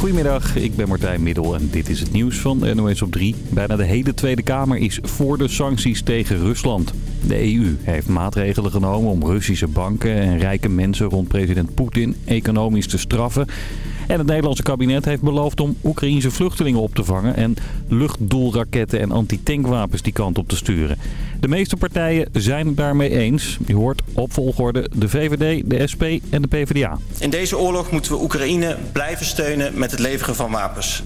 Goedemiddag, ik ben Martijn Middel en dit is het nieuws van NOS op 3. Bijna de hele Tweede Kamer is voor de sancties tegen Rusland. De EU heeft maatregelen genomen om Russische banken en rijke mensen rond president Poetin economisch te straffen. En het Nederlandse kabinet heeft beloofd om Oekraïense vluchtelingen op te vangen... en luchtdoelraketten en antitankwapens die kant op te sturen. De meeste partijen zijn het daarmee eens. Je hoort op volgorde de VVD, de SP en de PvdA. In deze oorlog moeten we Oekraïne blijven steunen met het leveren van wapens.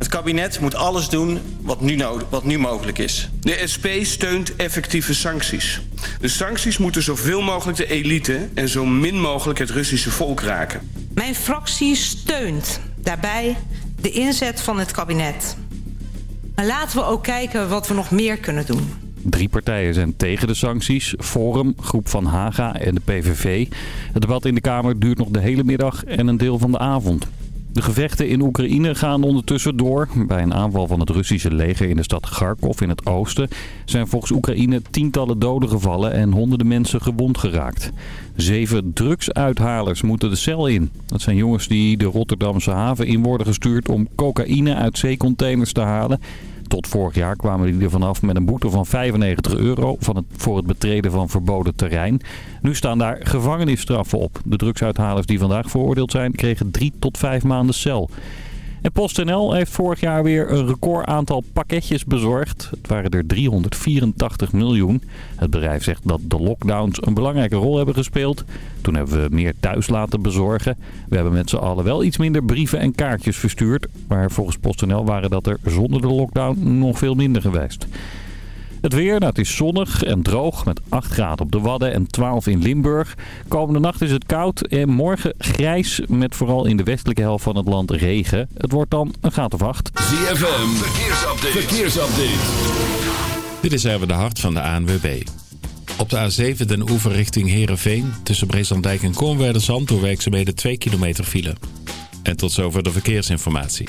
Het kabinet moet alles doen wat nu, wat nu mogelijk is. De SP steunt effectieve sancties. De sancties moeten zoveel mogelijk de elite en zo min mogelijk het Russische volk raken. Mijn fractie steunt daarbij de inzet van het kabinet. Maar laten we ook kijken wat we nog meer kunnen doen. Drie partijen zijn tegen de sancties. Forum, Groep van Haga en de PVV. Het debat in de Kamer duurt nog de hele middag en een deel van de avond. De gevechten in Oekraïne gaan ondertussen door. Bij een aanval van het Russische leger in de stad Kharkov in het oosten... zijn volgens Oekraïne tientallen doden gevallen en honderden mensen gewond geraakt. Zeven drugsuithalers moeten de cel in. Dat zijn jongens die de Rotterdamse haven in worden gestuurd om cocaïne uit zeecontainers te halen... Tot vorig jaar kwamen die er vanaf met een boete van 95 euro van het, voor het betreden van verboden terrein. Nu staan daar gevangenisstraffen op. De drugsuithalers die vandaag veroordeeld zijn kregen drie tot vijf maanden cel. En PostNL heeft vorig jaar weer een record aantal pakketjes bezorgd. Het waren er 384 miljoen. Het bedrijf zegt dat de lockdowns een belangrijke rol hebben gespeeld. Toen hebben we meer thuis laten bezorgen. We hebben met z'n allen wel iets minder brieven en kaartjes verstuurd. Maar volgens PostNL waren dat er zonder de lockdown nog veel minder geweest. Het weer, nou, het is zonnig en droog met 8 graden op de Wadden en 12 in Limburg. Komende nacht is het koud en morgen grijs met vooral in de westelijke helft van het land regen. Het wordt dan een graad of 8. ZFM, verkeersupdate. verkeersupdate. Dit is even de hart van de ANWB. Op de A7 den oever richting Heerenveen. Tussen Breeslanddijk en Kornwerderzand door werkzaamheden 2 kilometer file. En tot zover de verkeersinformatie.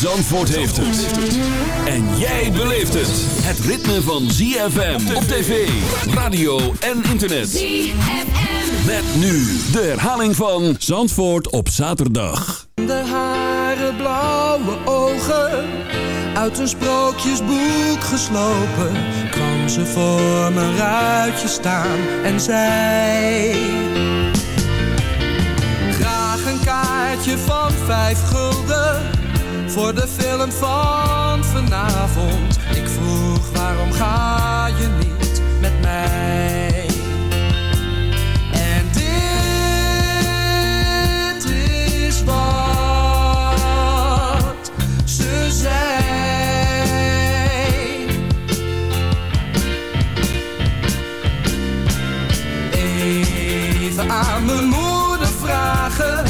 Zandvoort heeft het. En jij beleeft het. Het ritme van ZFM op tv, radio en internet. ZFM. Met nu de herhaling van Zandvoort op zaterdag. De haren blauwe ogen, uit een sprookjesboek geslopen, kwam ze voor mijn ruitje staan en zei... Graag een kaartje van vijf gulden voor de film van vanavond. Ik vroeg waarom ga je niet met mij? En dit is wat ze zei. Even aan mijn moeder vragen,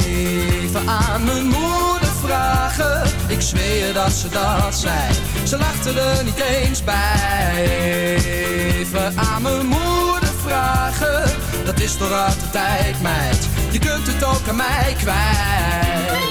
Aan mijn moeder ik zweer dat ze dat zei. Ze lachten er niet eens bij. Even aan mijn moeder vragen. Dat is toch uit de tijd, meid. Je kunt het ook aan mij kwijt.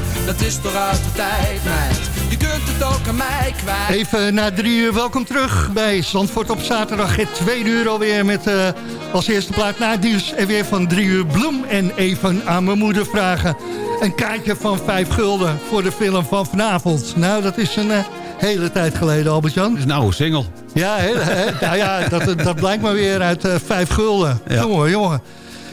dat is toch uit de tijd, meid. Je kunt het ook aan mij kwijt. Even na drie uur, welkom terug bij Zandvoort op zaterdag. Het tweede uur alweer met uh, als eerste plaat na nieuws. En weer van drie uur bloem en even aan mijn moeder vragen. Een kaartje van vijf gulden voor de film van vanavond. Nou, dat is een uh, hele tijd geleden, Albert-Jan. Dat is een oude single. Ja, he, he, nou ja dat, dat blijkt maar weer uit uh, vijf gulden. Ja. Jongen, jongen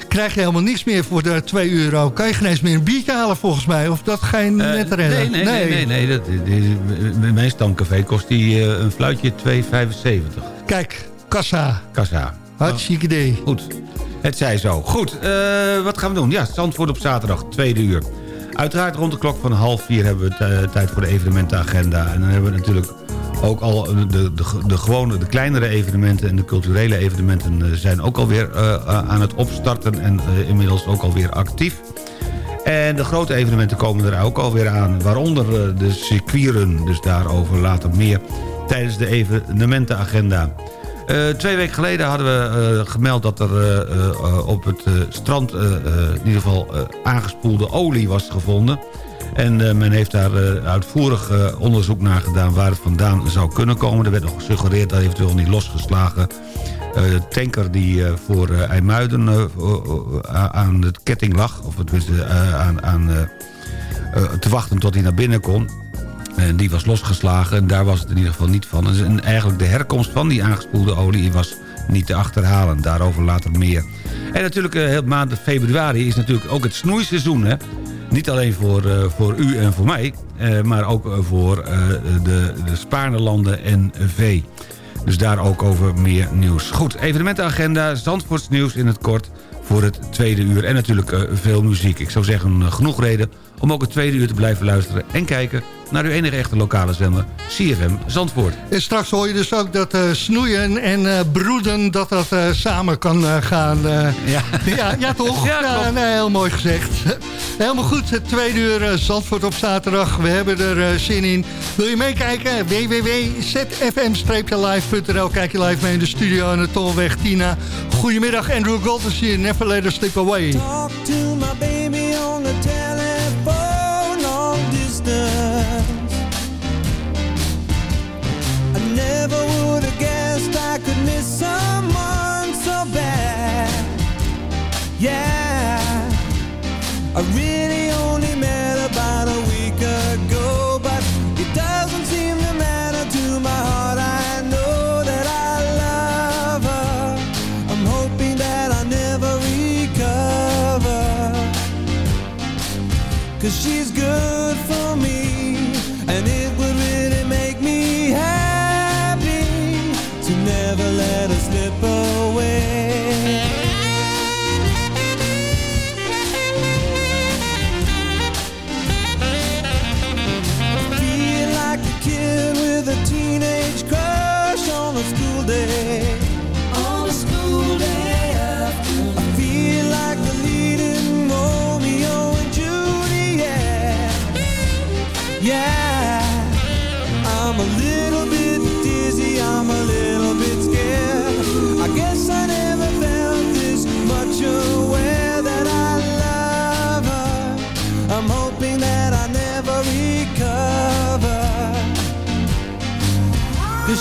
krijg je helemaal niks meer voor de 2 euro. Kan je geen eens meer een biertje halen volgens mij? Of dat ga je net redden? Nee, nee, nee. nee, nee, dat, bij mijn stamcafé kost die uh, een fluitje 2,75. Kijk, kassa. Kassa. Hartstikke idee. Goed, het zij zo. Goed, uh, wat gaan we doen? Ja, Zandvoort op zaterdag, tweede uur. Uiteraard rond de klok van half vier hebben we tijd voor de evenementenagenda. En dan hebben we natuurlijk ook al de, de, de, gewone, de kleinere evenementen en de culturele evenementen zijn ook alweer uh, aan het opstarten en inmiddels ook alweer actief. En de grote evenementen komen er ook alweer aan, waaronder de circuitrun, dus daarover later meer tijdens de evenementenagenda. Twee weken geleden hadden we gemeld dat er op het strand in ieder geval aangespoelde olie was gevonden. En uh, men heeft daar uh, uitvoerig uh, onderzoek naar gedaan waar het vandaan zou kunnen komen. Er werd nog gesuggereerd dat eventueel niet losgeslagen tanker die voor IJmuiden aan de ketting lag. Of het was aan, aan te wachten tot hij naar binnen kon. En die was losgeslagen en daar was het in ieder geval niet van. En eigenlijk de herkomst van die aangespoelde olie was niet te achterhalen. Daarover later meer. En natuurlijk, heel maand februari is natuurlijk ook het snoeiseizoen. Hè? Niet alleen voor, uh, voor u en voor mij, uh, maar ook voor uh, de, de Spaarnelanden en V. Dus daar ook over meer nieuws. Goed, evenementenagenda, Zandvoorts in het kort voor het tweede uur. En natuurlijk veel muziek. Ik zou zeggen, genoeg reden om ook het tweede uur te blijven luisteren en kijken naar uw enige echte lokale zender, CFM Zandvoort. En straks hoor je dus ook dat uh, snoeien en uh, broeden, dat dat uh, samen kan gaan. ja. ja. Ja, toch? Ja, ja nee, heel mooi gezegd. Helemaal goed, het tweede uur Zandvoort op zaterdag. We hebben er zin in. Wil je meekijken? www.zfm-live.nl Kijk je live mee in de studio aan de Tolweg Tina. Goedemiddag, Andrew Golders hier. Never let us slip away. Talk to my baby on the never would have guessed I could miss someone so bad. Yeah, I really only met about a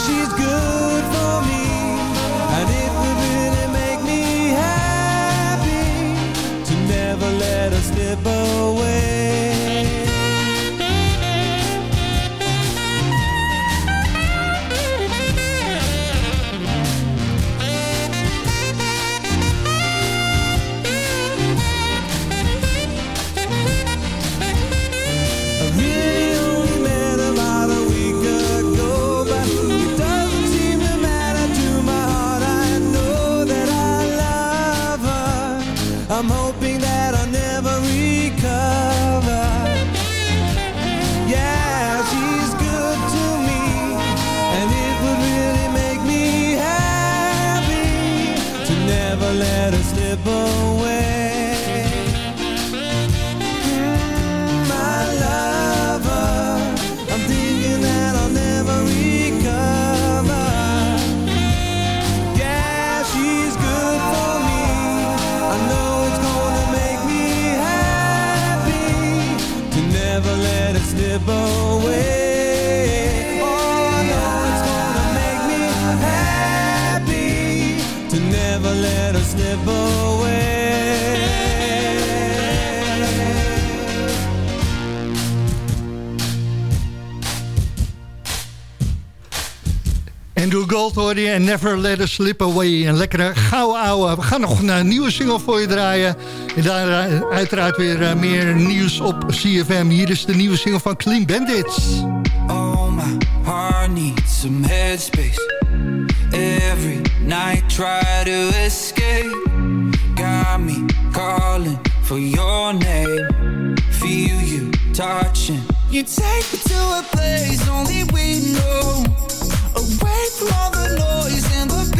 she's good Gold Never Let Us Slip Away. Een lekkere gouden ouwe. We gaan nog een nieuwe single voor je draaien. En daar eh, uiteraard weer eh, meer nieuws op CFM. Hier is de nieuwe single van Clean Bandits. Oh, my heart needs some headspace. Every night try to escape. Got me calling for your name. Feel you touching. You take me to a place only we know. Away from all the noise and the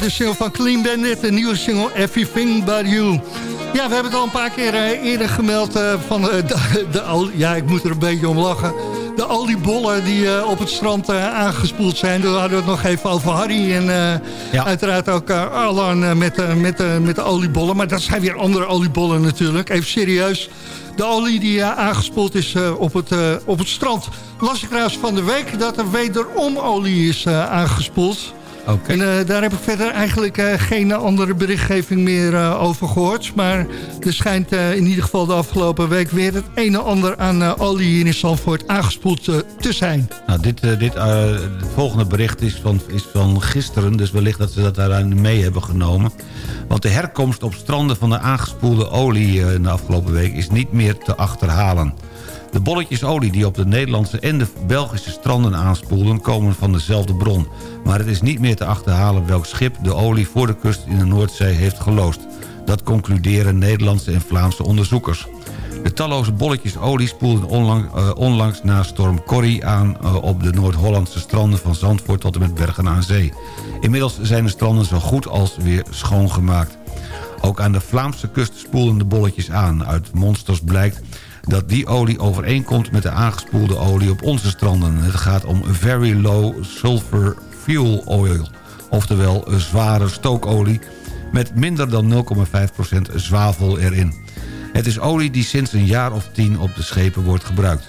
de single van Clean Bandit, de nieuwe single Everything But You. Ja, we hebben het al een paar keer eh, eerder gemeld eh, van eh, de, de, Ja, ik moet er een beetje om lachen. De oliebollen die op het strand aangespoeld zijn. Daar hadden we het nog even over Harry. En uiteraard ook Arlan met, met, met de oliebollen. Maar dat zijn weer andere oliebollen natuurlijk. Even serieus. De olie die aangespoeld is op, het, op het strand. Las ik trouwens van de week dat er wederom olie is aangespoeld. En eh, daar heb ik verder eigenlijk eh, geen andere berichtgeving meer eh, over gehoord. Maar er schijnt in ieder geval de afgelopen week weer het een en ander aan olie hier in Zandvoort aangespoeld te zijn. Nou, dit, dit, het volgende bericht is van, is van gisteren, dus wellicht dat ze dat daaraan mee hebben genomen. Want de herkomst op stranden van de aangespoelde olie in de afgelopen week is niet meer te achterhalen. De bolletjes olie die op de Nederlandse en de Belgische stranden aanspoelden... komen van dezelfde bron. Maar het is niet meer te achterhalen welk schip de olie voor de kust in de Noordzee heeft geloosd. Dat concluderen Nederlandse en Vlaamse onderzoekers. De talloze bolletjes olie spoelden eh, onlangs na storm Corrie aan... eh, op de Noord-Hollandse stranden van Zandvoort tot en met Bergen aan Zee. Inmiddels zijn de stranden zo goed als weer schoongemaakt. Ook aan de Vlaamse kust spoelden de bolletjes aan. Uit monsters blijkt dat die olie overeenkomt met de aangespoelde olie op onze stranden. Het gaat om Very Low Sulfur Fuel Oil, oftewel zware stookolie met minder dan 0,5% zwavel erin. Het is olie die sinds een jaar of tien op de schepen wordt gebruikt.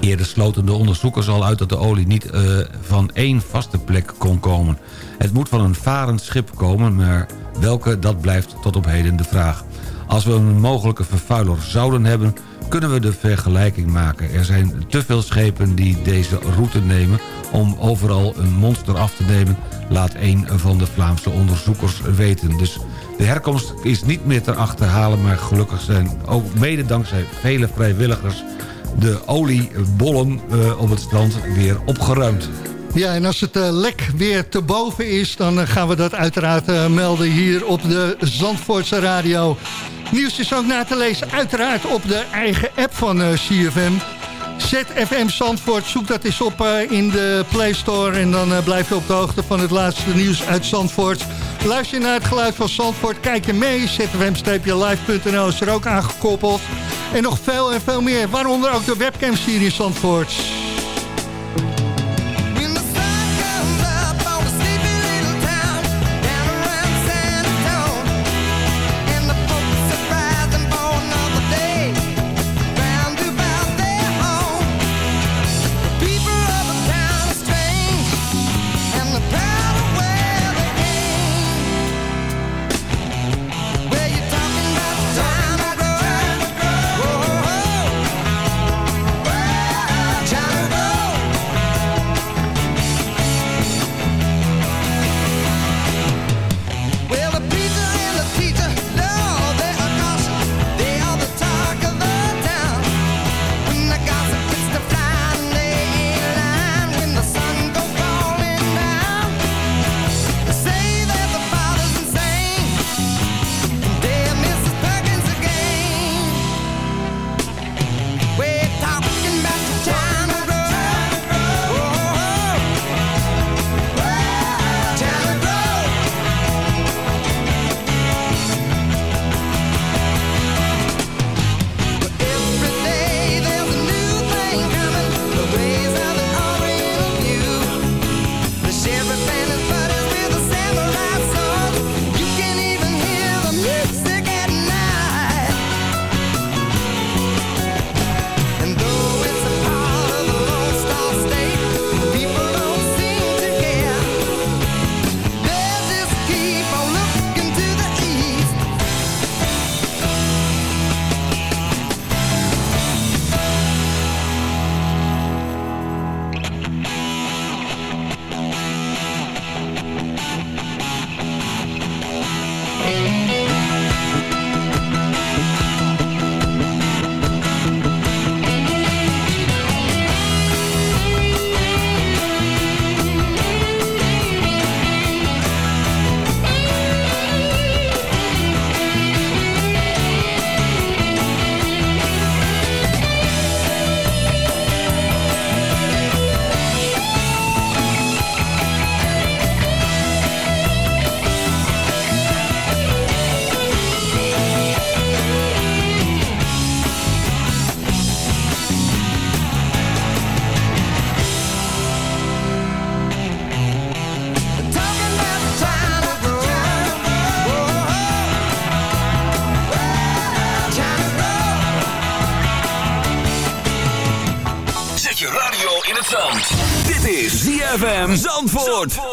Eerder sloten de onderzoekers al uit dat de olie niet eh, van één vaste plek kon komen. Het moet van een varend schip komen, maar welke dat blijft tot op heden de vraag. Als we een mogelijke vervuiler zouden hebben, kunnen we de vergelijking maken. Er zijn te veel schepen die deze route nemen om overal een monster af te nemen... laat een van de Vlaamse onderzoekers weten. Dus de herkomst is niet meer te achterhalen... maar gelukkig zijn ook mede dankzij vele vrijwilligers... de oliebollen eh, op het strand weer opgeruimd. Ja, en als het eh, lek weer te boven is... dan eh, gaan we dat uiteraard eh, melden hier op de Zandvoortse radio. Nieuws is ook na te lezen uiteraard op de eigen app van CFM. ZFM Zandvoort, zoek dat eens op in de Play Store... en dan blijf je op de hoogte van het laatste nieuws uit Zandvoort. Luister naar het geluid van Zandvoort, kijk je mee. zfm-live.nl is er ook aangekoppeld. En nog veel en veel meer, waaronder ook de webcams hier in Zandvoort. Zandvoort.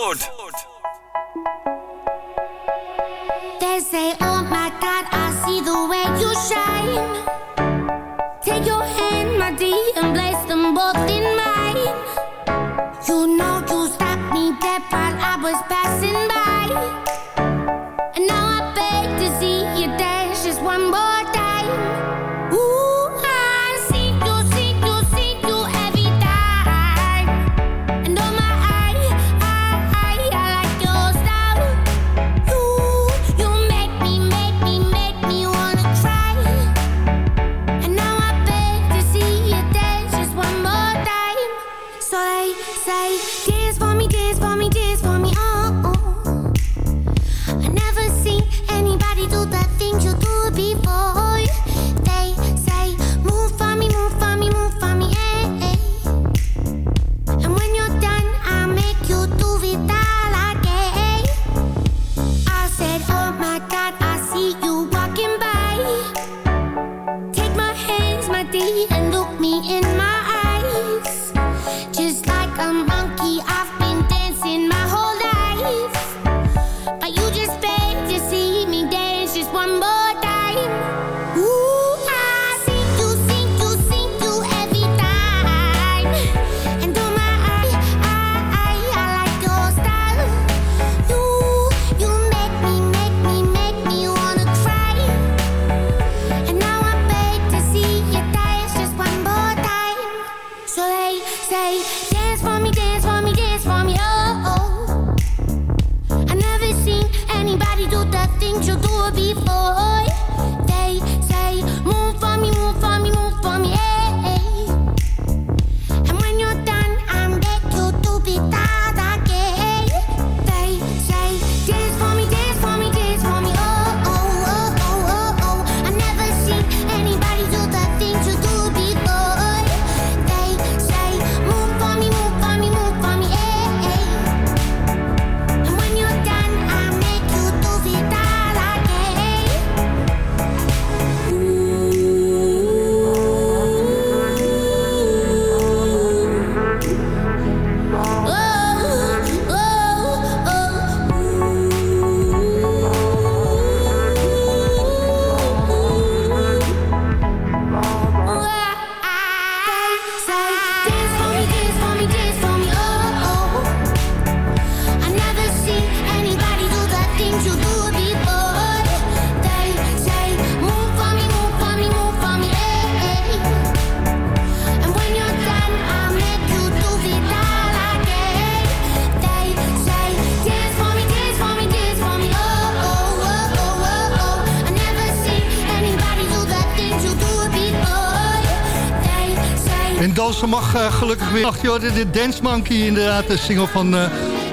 En dansen mag eh, gelukkig weer. Ach, joh, de Dance Monkey inderdaad, de single van eh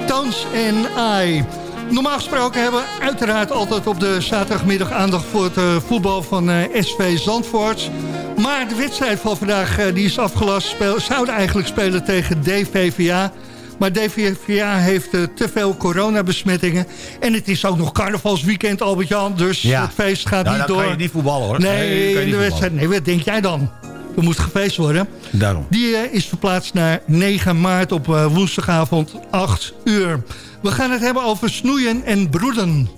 Tones and I. Normaal gesproken hebben we uiteraard altijd op de zaterdagmiddag aandacht voor het eh, voetbal van eh, SV Zandvoort. Maar de wedstrijd van vandaag eh, die is afgelast. Speel, zouden eigenlijk spelen tegen DVVA. Maar DVVA heeft eh, te veel coronabesmettingen. En het is ook nog carnavalsweekend, Albert-Jan. Dus Ja. het feest gaat Nou, niet dan door. kan je niet voetballen, hoor. Nee, Nee, in de wedstrijd. Nee, wat denk jij dan? Er moet gefeest worden. Daarom. Die eh, is verplaatst naar 9 maart op eh, woensdagavond 8 uur. We gaan het hebben over snoeien en broeden.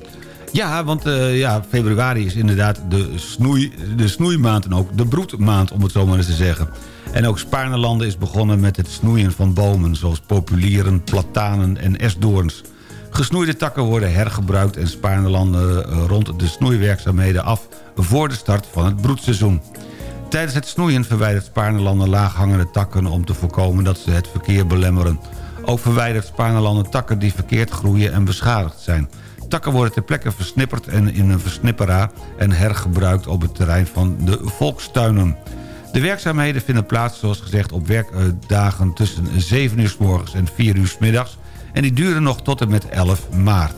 Ja, want eh, ja, februari is inderdaad de, snoei, de snoeimaand en ook de broedmaand, om het zo maar eens te zeggen. En ook Spaarnelanden is begonnen met het snoeien van bomen... zoals populieren, platanen en esdoorns. Gesnoeide takken worden hergebruikt en Spaarnelanden eh, rond de snoeiwerkzaamheden af... voor de start van het broedseizoen. Tijdens het snoeien verwijdert Spaarnelanden laaghangende takken... om te voorkomen dat ze het verkeer belemmeren. Ook verwijdert Spaarnelanden takken die verkeerd groeien en beschadigd zijn. Takken worden ter plekke versnipperd en in een versnipperaar... en hergebruikt op het terrein van de volkstuinen. De werkzaamheden vinden plaats, zoals gezegd, op werkdagen tussen 7 uur s morgens en 4 uur s middags... en die duren nog tot en met 11 maart.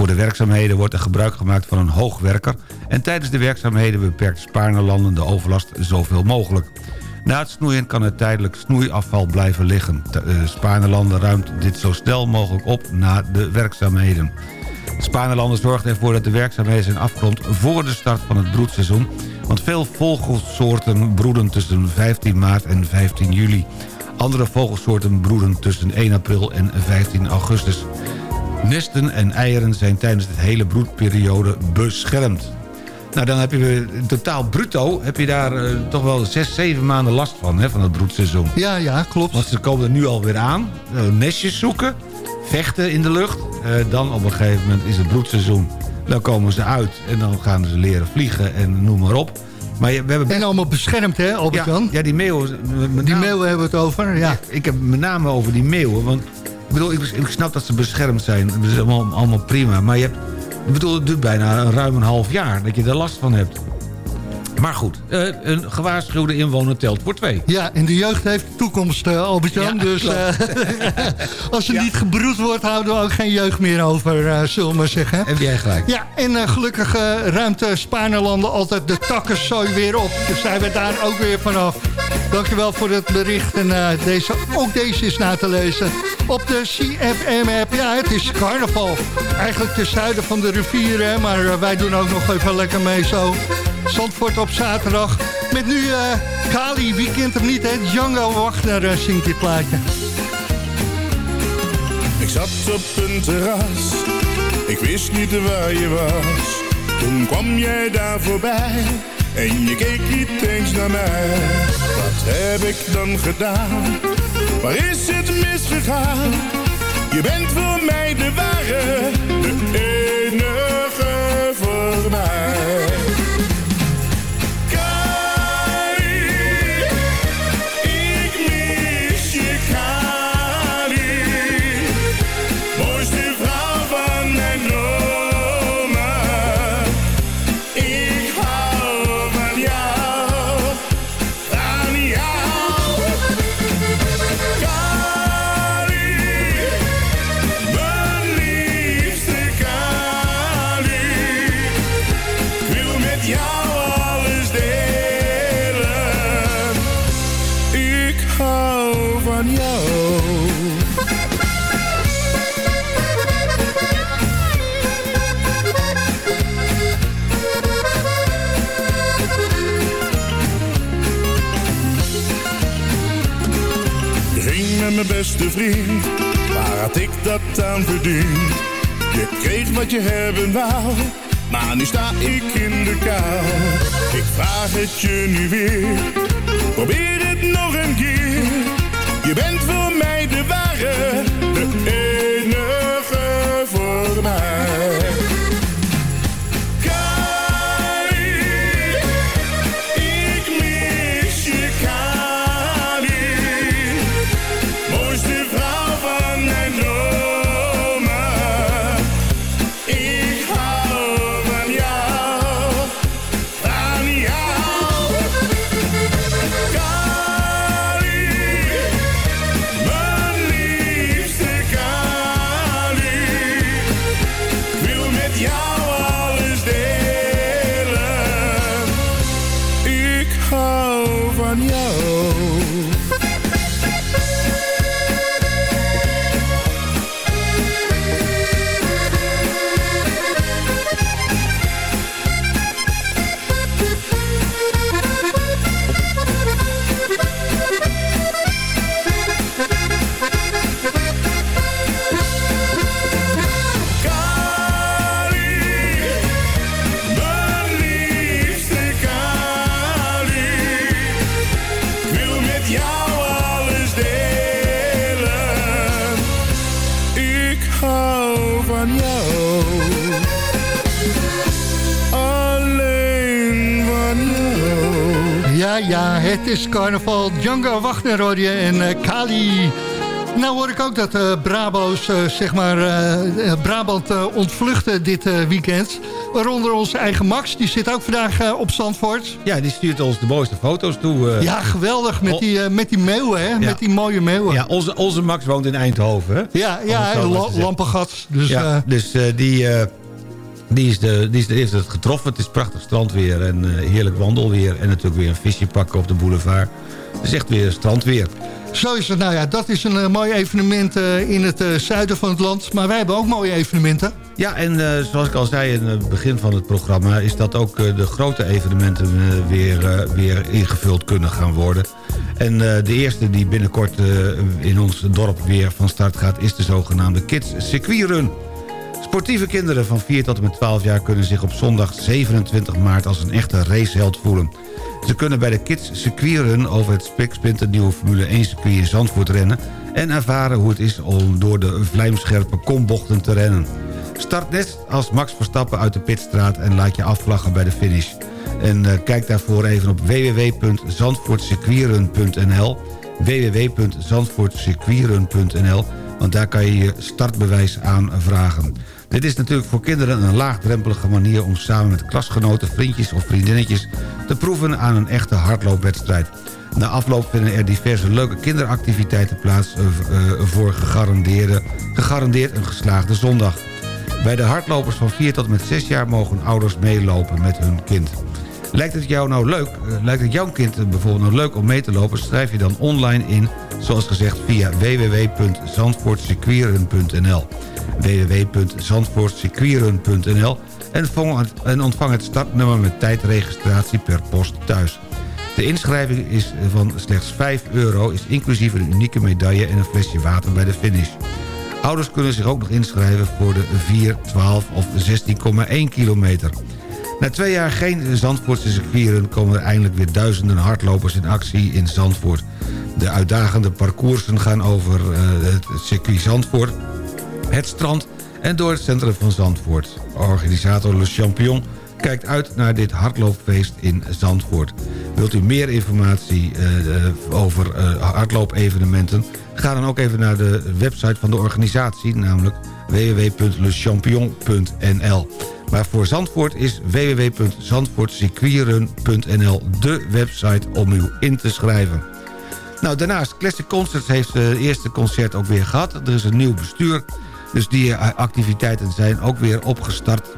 Voor de werkzaamheden wordt er gebruik gemaakt van een hoogwerker... en tijdens de werkzaamheden beperkt Spaarnelanden de overlast zoveel mogelijk. Na het snoeien kan er tijdelijk snoeiafval blijven liggen. Eh, Spaarnelanden ruimt dit zo snel mogelijk op na de werkzaamheden. Spaarnelanden zorgt ervoor dat de werkzaamheden zijn afgerond voor de start van het broedseizoen... want veel vogelsoorten broeden tussen 15 maart en 15 juli. Andere vogelsoorten broeden tussen 1 april en 15 augustus. Nesten en eieren zijn tijdens de hele broedperiode beschermd. Nou, dan heb je in totaal bruto... heb je daar eh, toch wel zes, zeven maanden last van, hè, van het broedseizoen. Ja, ja, klopt. Want ze komen er nu alweer aan. eh, nestjes zoeken, vechten in de lucht. Eh, dan op een gegeven moment is het broedseizoen. Dan komen ze uit en dan gaan ze leren vliegen en noem maar op. Maar we hebben best... En allemaal beschermd, hè, ja, Albert-Jan? ja, die meeuwen... Die meeuwen hebben we het over, ja. Ik heb met name over die meeuwen. Want bedoel, ik, ik snap dat ze beschermd zijn. Dat is allemaal, allemaal prima. Maar je hebt, ik bedoel, het duurt bijna ruim een half jaar dat je er last van hebt. Maar goed, eh, een gewaarschuwde inwoner telt voor twee. Ja, en de jeugd heeft de toekomst, eh, Albert-Jan. Ja, dus eh, als er niet gebroed wordt, houden we ook geen jeugd meer over, zullen we maar zeggen. Heb jij gelijk? Ja, en gelukkig ruimt eh, Spaarnerlanden altijd de takkenzooi weer op. Dus zijn we daar ook weer vanaf. Dankjewel voor het bericht. En eh, deze, ook deze is na te lezen op de CFM-app. Ja, het is carnaval. Eigenlijk ten zuiden van de rivier, hè, maar eh, wij doen ook nog even lekker mee zo. Zandvoort op zaterdag. Met nu eh, Kali, wie kent hem niet, hè? Django Wagner zingt dit plaatje. Ik zat op een terras, ik wist niet waar je was. Toen kwam jij daar voorbij en je keek niet eens naar mij. Heb ik dan gedaan? Waar is het misgegaan? Je bent voor mij de ware, de enige voor mij. Mijn beste vriend, waar had ik dat aan verdiend? Je kreeg wat je hebben wou, maar nu sta ik in de kou. Ik vraag het je nu weer, probeer het jou alles delen. Ik hou van jou. Het is carnaval. Django Wagner hoor je en eh, Kali. Nou hoor ik ook dat eh, Brabo's, eh, zeg maar, Brabant ontvluchten dit weekend. Waaronder onze eigen Max, die zit ook vandaag op Zandvoort. Ja, die stuurt ons de mooiste foto's toe. Ja, geweldig, met die, met die meeuwen, hè? Met die mooie meeuwen. Ja, onze, onze Max woont in Eindhoven. Hè? Ja, ja zeggen. lampengat. Dus, ja, dus die, die, is de, die is de, heeft het getroffen. Het is prachtig strandweer en eh, heerlijk wandelweer. En natuurlijk weer een visje pakken op de boulevard. Het is echt weer strandweer. Zo is het. Nou ja, dat is een eh, mooi evenement eh, in het zuiden van het land. Maar wij hebben ook mooie evenementen. Ja, en zoals ik al zei in het begin van het programma... is dat ook de grote evenementen weer, weer ingevuld kunnen gaan worden. En de eerste die binnenkort in ons dorp weer van start gaat... is de zogenaamde Kids Circuit Run. Sportieve kinderen van 4 tot en met 12 jaar... kunnen zich op zondag 27 maart als een echte raceheld voelen. Ze kunnen bij de Kids Circuitrun over het spiksplinternieuwe Formule 1 circuit in Zandvoort rennen... en ervaren hoe het is om door de vlijmscherpe kombochten te rennen. Start net als Max Verstappen uit de pitstraat en laat je afvlaggen bij de finish. En uh, kijk daarvoor even op www.zandvoortcircuitrun.nl www.zandvoortcircuitrun.nl want daar kan je je startbewijs aanvragen. Dit is natuurlijk voor kinderen een laagdrempelige manier... om samen met klasgenoten, vriendjes of vriendinnetjes... te proeven aan een echte hardloopwedstrijd. Na afloop vinden er diverse leuke kinderactiviteiten plaats... Uh, voor gegarandeerde, gegarandeerd een geslaagde zondag. Bij de hardlopers van 4 tot met 6 jaar mogen ouders meelopen met hun kind. Lijkt het jou nou leuk, lijkt het jouw kind bijvoorbeeld nou leuk om mee te lopen... schrijf je dan online in, zoals gezegd, via www.zandvoortcircuiren.nl www.zandvoortcircuiren.nl en ontvang het startnummer met tijdregistratie per post thuis. De inschrijving is van slechts 5 euro, is inclusief een unieke medaille en een flesje water bij de finish. Ouders kunnen zich ook nog inschrijven voor de 4, 12 of 16,1 kilometer. Na twee jaar geen Zandvoortse circuiren komen er eindelijk weer duizenden hardlopers in actie in Zandvoort. De uitdagende parcoursen gaan over uh, het circuit Zandvoort, het strand en door het centrum van Zandvoort. Organisator Le Champion kijkt uit naar dit hardloopfeest in Zandvoort. Wilt u meer informatie uh, over uh, hardloopevenementen? Ga dan ook even naar de website van de organisatie, namelijk www.lechampion.nl. Maar voor Zandvoort is www.zandvoortcircuitrun.nl de website om u in te schrijven. Nou, daarnaast, Classic Concerts heeft het eerste concert ook weer gehad. Er is een nieuw bestuur, dus die activiteiten zijn ook weer opgestart.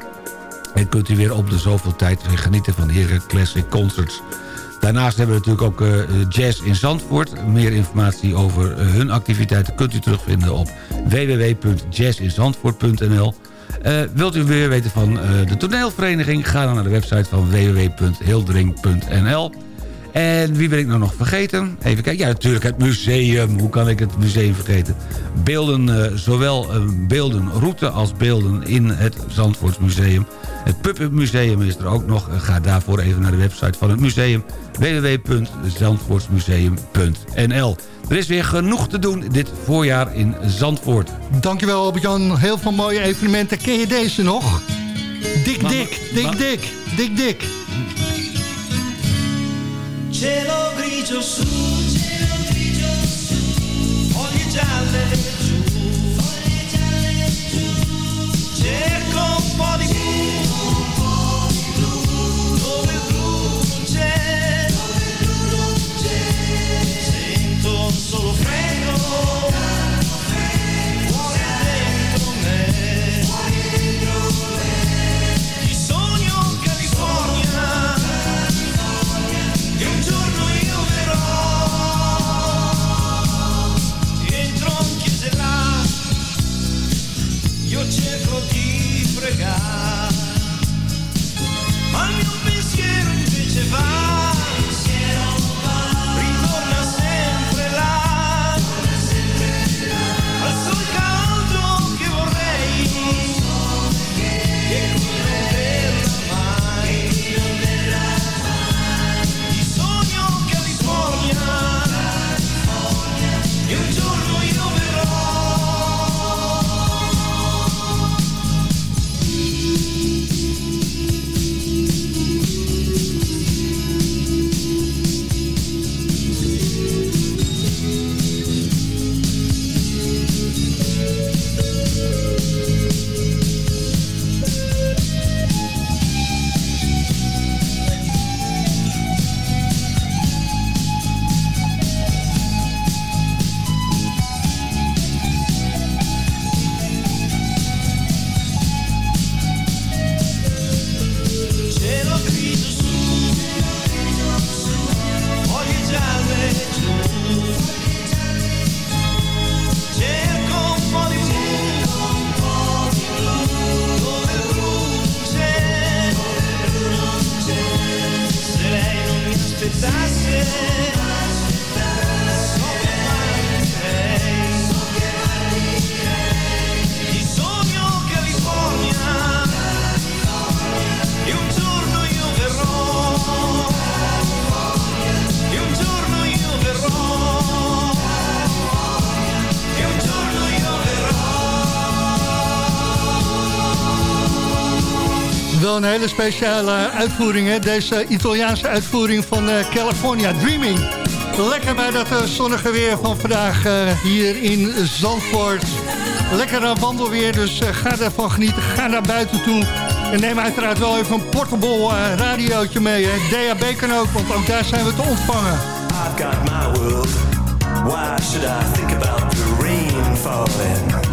En kunt u weer op de zoveel tijd genieten van heren Classic Concerts. Daarnaast hebben we natuurlijk ook uh, Jazz in Zandvoort. Meer informatie over hun activiteiten kunt u terugvinden op www.jazzinzandvoort.nl Wilt u meer weten van de toneelvereniging? Ga dan naar de website van www.hildering.nl en wie ben ik nou nog vergeten? Even kijken. Ja, natuurlijk het museum. Hoe kan ik het museum vergeten? Beelden, uh, zowel een beeldenroute als beelden in het Zandvoortsmuseum. Het Puppet Museum is er ook nog. Ga daarvoor even naar de website van het museum. www.zandvoortsmuseum.nl Er is weer genoeg te doen dit voorjaar in Zandvoort. Dankjewel Albert-Jan. Heel veel mooie evenementen. Ken je deze nog? Dik, dik, dik, dik, dik, dik. Cielo grigio su, cielo grigio su, foglie gialle giù, foglie gialle giù, cerco un po' di een hele speciale uitvoering, hè? Deze Italiaanse uitvoering van eh, California Dreaming. Lekker bij dat eh, zonnige weer van vandaag eh, hier in Zandvoort. Lekker aan wandelweer, dus ga ervan genieten. Ga naar buiten toe. En neem uiteraard wel even een portable radiootje mee. Hè? DAB kan ook, want ook daar zijn we te ontvangen. My. Why should I think about the rain?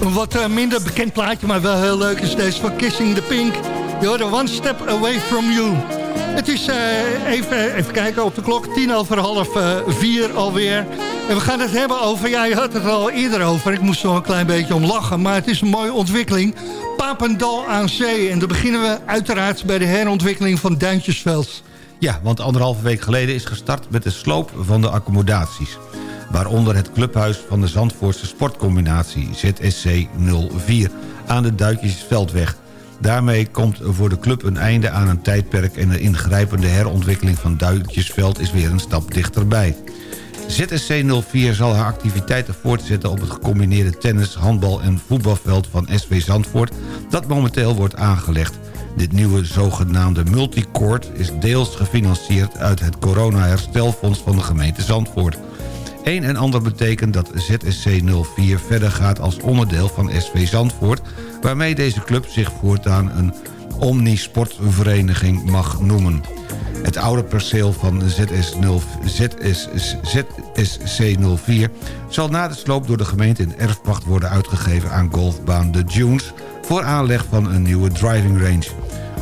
Een wat eh, minder bekend plaatje, maar wel heel leuk is deze van Kissing the Pink. Je hoorde One Step Away From You. Het is eh, even, even kijken op de klok, tien over half eh, vier alweer. En we gaan het hebben over, ja je had het al eerder over. Ik moest er een klein beetje om lachen, maar het is een mooie ontwikkeling. Papendal aan zee. En dan beginnen we uiteraard bij de herontwikkeling van Duintjesveld. Ja, want anderhalve week geleden is gestart met de sloop van de accommodaties. Waaronder het clubhuis van de Zandvoortse Sportcombinatie ZSC 04 aan de Duintjesveldweg. Daarmee komt voor de club een einde aan een tijdperk... en de ingrijpende herontwikkeling van Duintjesveld is weer een stap dichterbij. ZSC 04 zal haar activiteiten voortzetten op het gecombineerde tennis, handbal en voetbalveld van SV Zandvoort dat momenteel wordt aangelegd. Dit nieuwe zogenaamde multicourt is deels gefinancierd uit het corona-herstelfonds van de gemeente Zandvoort. Een en ander betekent dat ZSC 04 verder gaat als onderdeel van SV Zandvoort... waarmee deze club zich voortaan een omnisportvereniging mag noemen. Het oude perceel van ZS 0, ZS, ZSC 04 zal na de sloop door de gemeente in erfpacht worden uitgegeven aan golfbaan The Dunes... voor aanleg van een nieuwe driving range.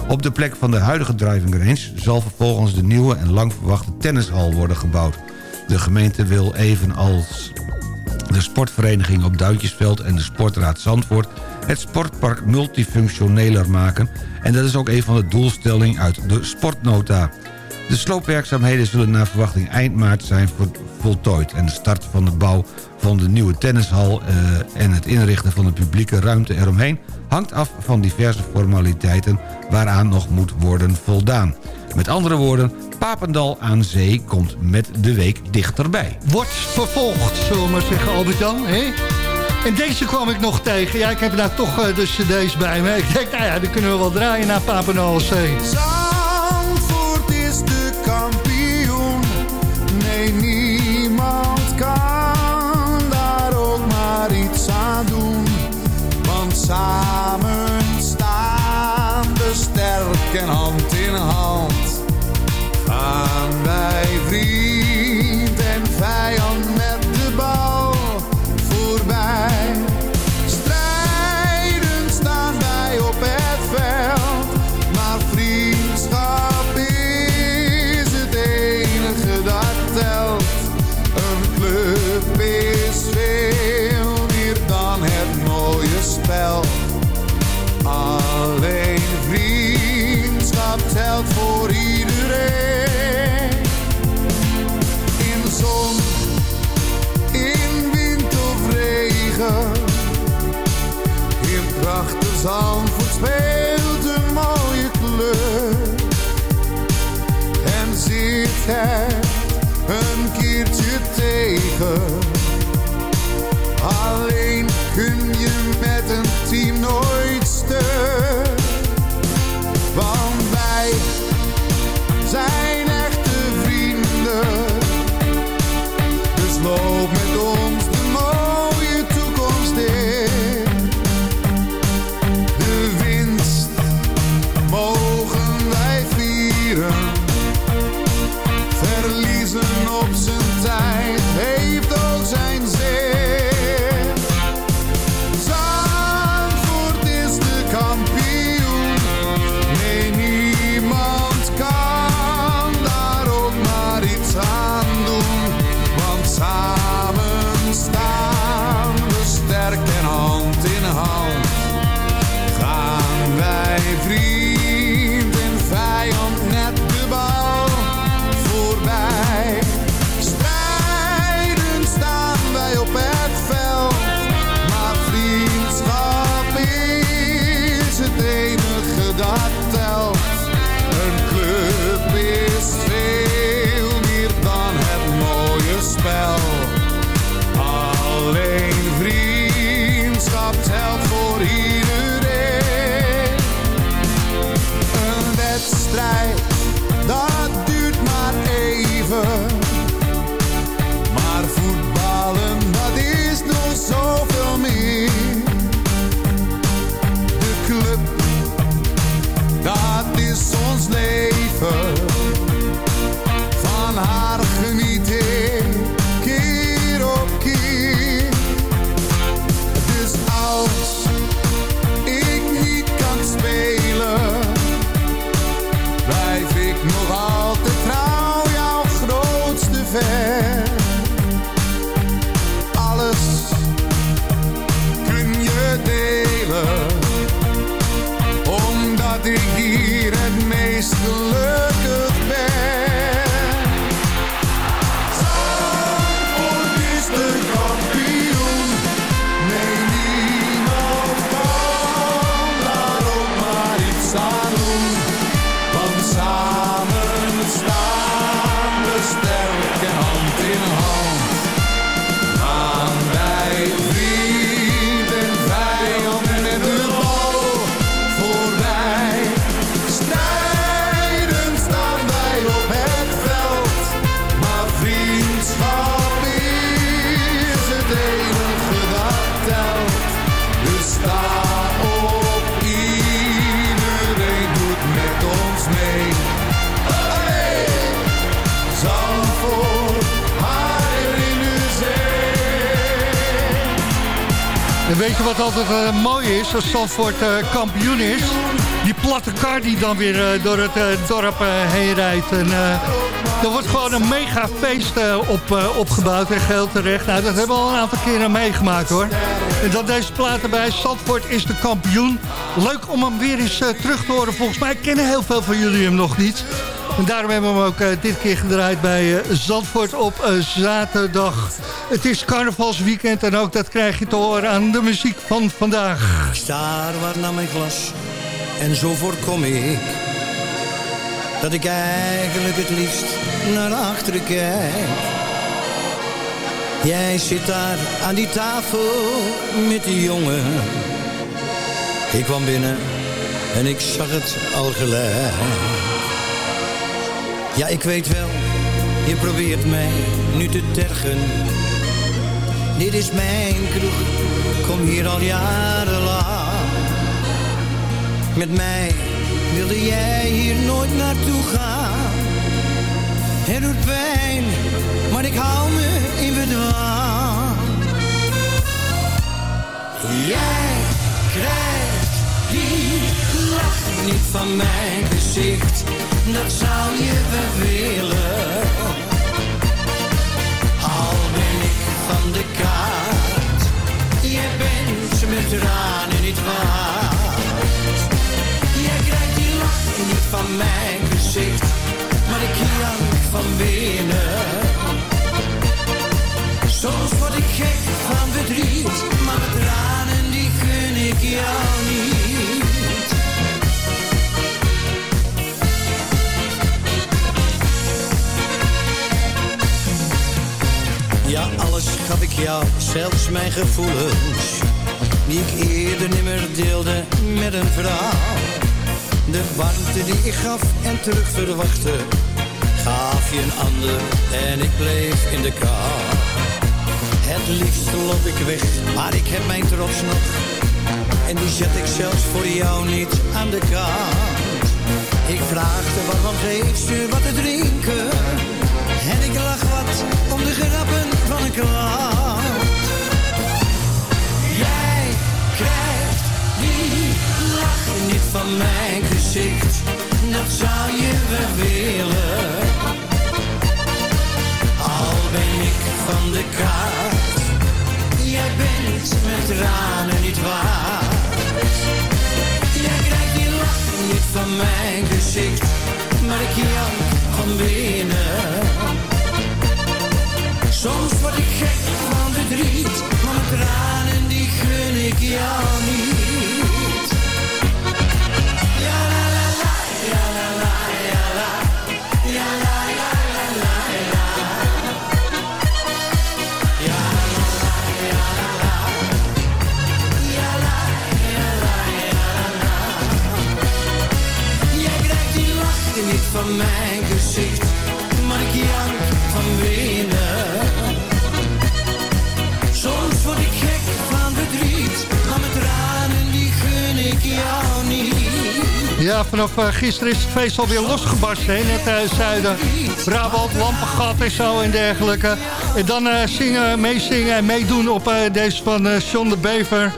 Op de plek van de huidige driving range zal vervolgens de nieuwe en lang verwachte tennishal worden gebouwd. De gemeente wil evenals de sportvereniging op Duintjesveld en de Sportraad Zandvoort... het sportpark multifunctioneler maken... en dat is ook een van de doelstellingen uit de sportnota. De sloopwerkzaamheden zullen naar verwachting eind maart zijn voltooid... en de start van de bouw van de nieuwe tennishal... Uh, en het inrichten van de publieke ruimte eromheen... hangt af van diverse formaliteiten waaraan nog moet worden voldaan. Met andere woorden, Papendal aan zee komt met de week dichterbij. Wordt vervolgd, zullen we zeggen, Albert-Jan. En deze kwam ik nog tegen. Ja, ik heb daar toch uh, de cd's bij me. Ik denk, nou ja, die kunnen we wel draaien naar Papendal aan zee. Samen staan we sterk en hand in hand. Prachtig Verliezen op weet je wat altijd eh, mooi is als Zandvoort eh, kampioen is? Die platte kar die dan weer eh, door het dorp heen rijdt. En, er wordt gewoon een mega feest op, opgebouwd en geheel terecht. Nou, dat hebben we al een aantal keren meegemaakt hoor. En dan deze plaat erbij. Zandvoort is de kampioen. Leuk om hem weer eens terug te horen. Volgens mij kennen heel veel van jullie hem nog niet. En daarom hebben we hem ook eh, dit keer gedraaid bij eh, Zandvoort op eh, zaterdag. Het is carnavalsweekend en ook dat krijg je te horen aan de muziek van vandaag. Ik sta waar naar mijn glas en zo voorkom ik dat ik eigenlijk het liefst naar achteren kijk. Jij zit daar aan die tafel met die jongen. Ik kwam binnen en ik zag het al gelijk. Ja, ik weet wel, je probeert mij nu te tergen. Dit is mijn kroeg, kom hier al jarenlang. Met mij wilde jij hier nooit naartoe gaan. Het doet pijn, maar ik hou me in bedwang. Jij krijgt die lach niet van mijn gezicht. Dat zou je wel willen. Al ben ik van de kaart. Je bent met tranen niet waard. Jij krijgt die lach niet van mijn gezicht. Maar ik jank van binnen. Soms word ik gek van verdriet. Maar met tranen die gun ik jou jou, zelfs mijn gevoelens. Die ik eerder nimmer deelde met een vrouw. De warmte die ik gaf en terug verwachtte. Gaf je een ander en ik bleef in de kou. Het liefst loop ik weg, maar ik heb mijn trots nog. En die zet ik zelfs voor jou niet aan de kant. Ik vraagde waarom geeft ze wat te drinken. En ik lach wat om de grappen van een. Jij krijgt die lach niet van mijn gezicht. Dat zou je wel willen. Al ben ik van de kaart. Jij bent met tranen niet waard. Jij krijgt die lach niet van mijn gezicht. Maar ik jank van binnen. Soms word ik gek van verdriet, maar mijn tranen die gun ik jou niet. Vanaf eh, gisteren is het feest alweer losgebarsten in het uh, zuiden. Brabant, Lampengat en zo en dergelijke. En dan eh, zingen, meezingen en meedoen op eh, deze van eh John de Bever.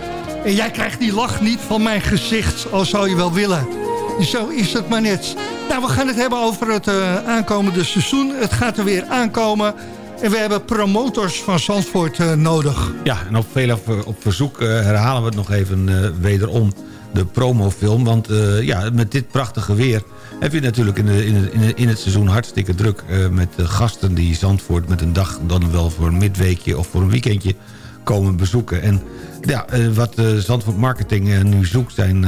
En jij krijgt die lach niet van mijn gezicht, al zou je wel willen. Zo is het maar net. Nou, we gaan het hebben over het eh, aankomende seizoen. Het gaat er weer aankomen. En we hebben promotors van Zandvoort eh, nodig. Ja, en op, op, verzoek eh, herhalen we het nog even eh, wederom, de promofilm. Want eh, ja, met dit prachtige weer heb je natuurlijk in, in, het, in, het, seizoen hartstikke druk... eh, met gasten die Zandvoort met een dag dan wel voor een midweekje of voor een weekendje komen bezoeken. En ja, eh, wat Zandvoort Marketing nu zoekt, zijn,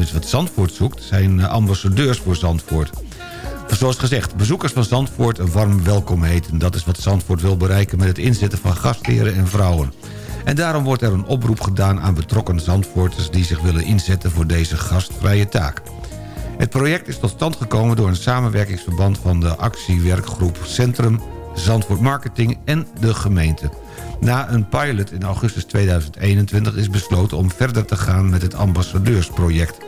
of wat Zandvoort zoekt... zijn ambassadeurs voor Zandvoort. Zoals gezegd, bezoekers van Zandvoort een warm welkom heten. Dat is wat Zandvoort wil bereiken met het inzetten van gastheren en vrouwen. En daarom wordt er een oproep gedaan aan betrokken Zandvoorters... die zich willen inzetten voor deze gastvrije taak. Het project is tot stand gekomen door een samenwerkingsverband... van de actiewerkgroep Centrum, Zandvoort Marketing en de gemeente. Na een pilot in augustus 2021 is besloten om verder te gaan met het ambassadeursproject...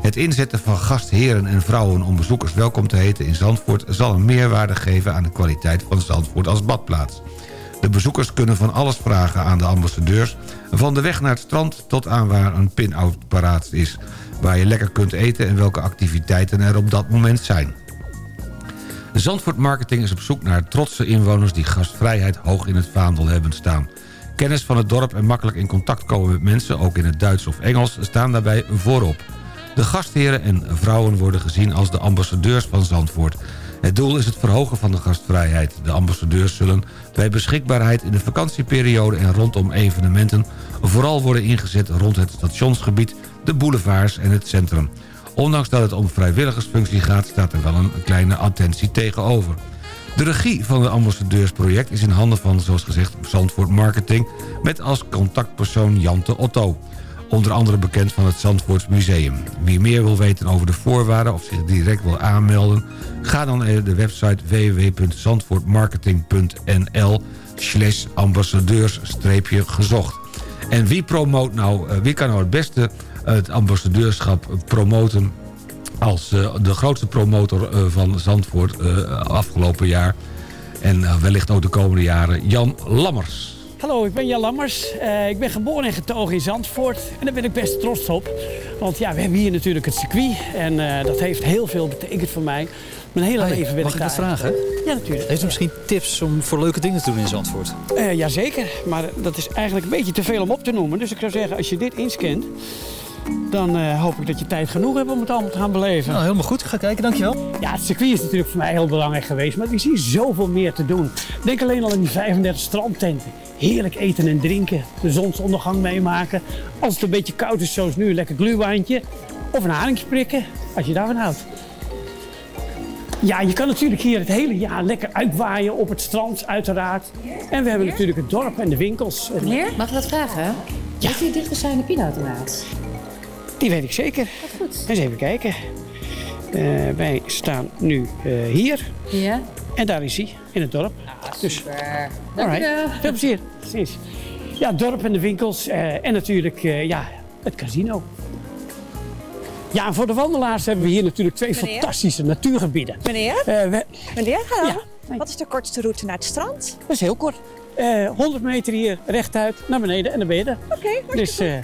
Het inzetten van gastheren en vrouwen om bezoekers welkom te heten in Zandvoort... zal een meerwaarde geven aan de kwaliteit van Zandvoort als badplaats. De bezoekers kunnen van alles vragen aan de ambassadeurs... van de weg naar het strand tot aan waar een pinapparaat is... waar je lekker kunt eten en welke activiteiten er op dat moment zijn. Zandvoort Marketing is op zoek naar trotse inwoners... die gastvrijheid hoog in het vaandel hebben staan. Kennis van het dorp en makkelijk in contact komen met mensen... ook in het Duits of Engels, staan daarbij voorop. De gastheren en vrouwen worden gezien als de ambassadeurs van Zandvoort. Het doel is het verhogen van de gastvrijheid. De ambassadeurs zullen bij beschikbaarheid in de vakantieperiode... en rondom evenementen vooral worden ingezet rond het stationsgebied... de boulevards en het centrum. Ondanks dat het om vrijwilligersfunctie gaat... staat er wel een kleine attentie tegenover. De regie van het ambassadeursproject is in handen van, zoals gezegd, Zandvoort Marketing... met als contactpersoon Jante Otto. Onder andere bekend van het Zandvoorts Museum. Wie meer wil weten over de voorwaarden of zich direct wil aanmelden... ga dan naar de website www.zandvoortmarketing.nl slash ambassadeurs-gezocht. En wie promoot nou, eh, wie kan nou het beste het ambassadeurschap promoten als eh, de grootste promotor eh, van Zandvoort afgelopen jaar. En wellicht ook de komende jaren, Jan Lammers. Hallo, ik ben Jan Lammers. Eh, ik ben geboren en getogen in Zandvoort. En daar ben ik best trots op. Want ja, we hebben hier natuurlijk het circuit. En eh, dat heeft heel veel betekend voor mij. Mijn hele Hey, leven ben mag ik daar. vragen? Ja, natuurlijk. Heeft u misschien tips om voor leuke dingen te doen in Zandvoort? Eh, jazeker, maar dat is eigenlijk een beetje te veel om op te noemen. Dus ik zou zeggen, als je dit inscant, dan hoop ik dat je tijd genoeg hebt om het allemaal te gaan beleven. Nou, helemaal goed. Ik ga kijken, dankjewel. Ja, het circuit is natuurlijk voor mij heel belangrijk geweest, maar ik zie zoveel meer te doen. Denk alleen al aan die 35 strandtenten. Heerlijk eten en drinken, de zonsondergang meemaken. Als het een beetje koud is zoals nu, een lekker gluwijntje. Of een haringje prikken, als je daarvan houdt. Ja, je kan natuurlijk hier het hele jaar lekker uitwaaien op het strand, uiteraard. En we hebben natuurlijk het dorp en de winkels. Meneer, mag ik wat vragen? Ja. Heeft u een dichtgezijnde pinautomaat? Die weet ik zeker. goed. Eens even kijken. Eh, wij staan nu eh, hier. Ja. En daar is hij, in het dorp. dus, Super. Dank u alright. wel. Veel plezier. Precies. Ja, het dorp en de winkels. eh, en natuurlijk eh, ja, het casino. Ja, en voor de wandelaars hebben we hier natuurlijk twee Meneer? fantastische natuurgebieden. Meneer? Eh, we- Meneer, hallo. Ja. Wat is de kortste route naar het strand? dat is heel kort. Eh 100 meter hier rechtuit naar beneden en dan ben je er. Oké, Dus, eh,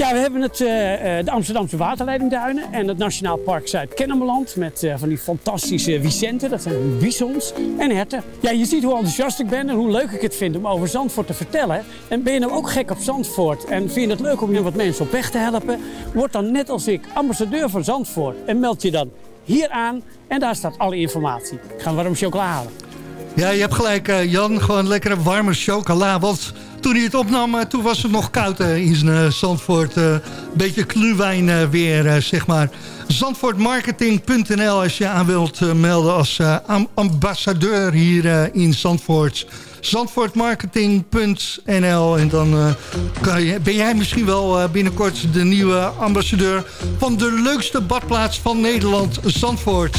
ja, we hebben het, eh, eh, de Amsterdamse waterleidingduinen en het Nationaal Park Zuid-Kennemerland met eh, van die fantastische Vicenten, dat zijn bisons en herten. Ja, je ziet hoe enthousiast ik ben en hoe leuk ik het vind om over Zandvoort te vertellen. En ben je nou ook gek op Zandvoort en vind je het leuk om je wat mensen op weg te helpen? Word dan net als ik ambassadeur van Zandvoort en meld je dan hier aan en daar staat alle informatie. Ik ga warm chocola halen. Ja, je hebt gelijk Jan, gewoon lekkere warme chocola. Toen hij het opnam, eh, toen was het nog koud eh, in uh, Zandvoort. Een beetje kluwijn eh, weer, eh, zeg maar. Zandvoortmarketing.nl als je aan wilt eh, melden als eh, am- ambassadeur hier eh, in Zandvoort. Zandvoortmarketing.nl en dan eh, kan je, ben jij misschien wel eh, binnenkort de nieuwe ambassadeur... van de leukste badplaats van Nederland, Zandvoort.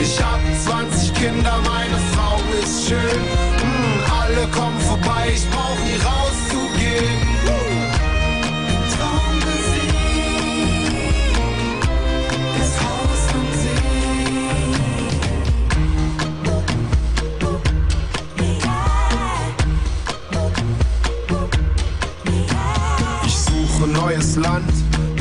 Ich hab 20 Kinder, meine Frau ist schön. Mm, alle kommen vorbei, ich brauch nie rauszugehen. Traummusik, das Haus am Ich suche neue neues Land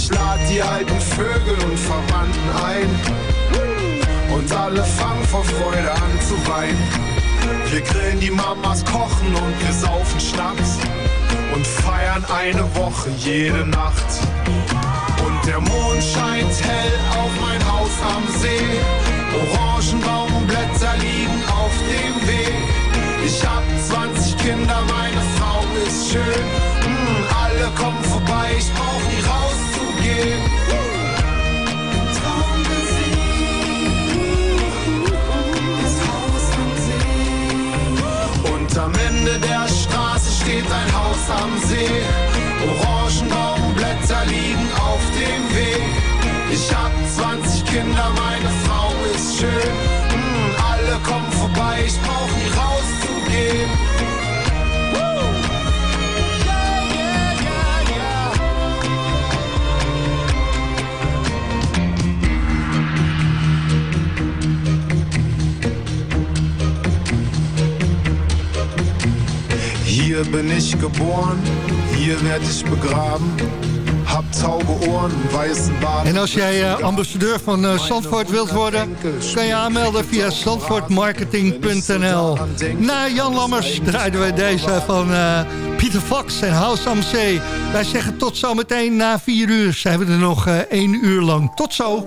Ich lad die alten Vögel und Verwandten ein und alle fangen vor Freude an zu weinen. Wir grillen die Mamas, kochen und wir saufen Schnaps und feiern eine Woche jede Nacht. Hier bin ich geboren, hier werd ich begraben. Hab tauge Ohren, weißen Bart. En als jij eh, ambassadeur van eh, Zandvoort wilt worden... kan je aanmelden via zandvoortmarketing.nl. Na Jan Lammers draaiden we deze van eh, Pieter Fox en House am Zee. Wij zeggen tot zometeen na vier uur. Zijn we er nog één uur lang. Tot zo!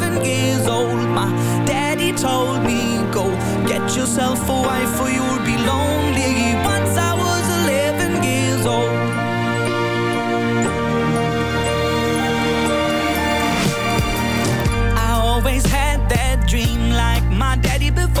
years old, my daddy told me, Go get yourself a wife or you'll be lonely. Once I was 11 years old. I always had that dream like my daddy before.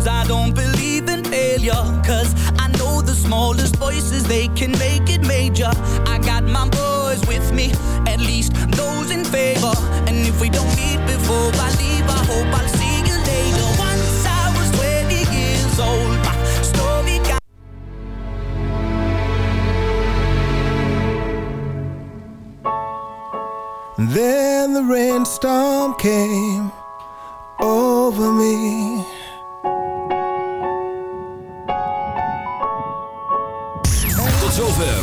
goals. I don't believe in failure. Cause I know the smallest voices, they can make it major. I got my boys with me, at least those in favor. And if we don't meet before I leave, I hope I'll see you later. Once I was 20 years old, got Then the rainstorm came over me.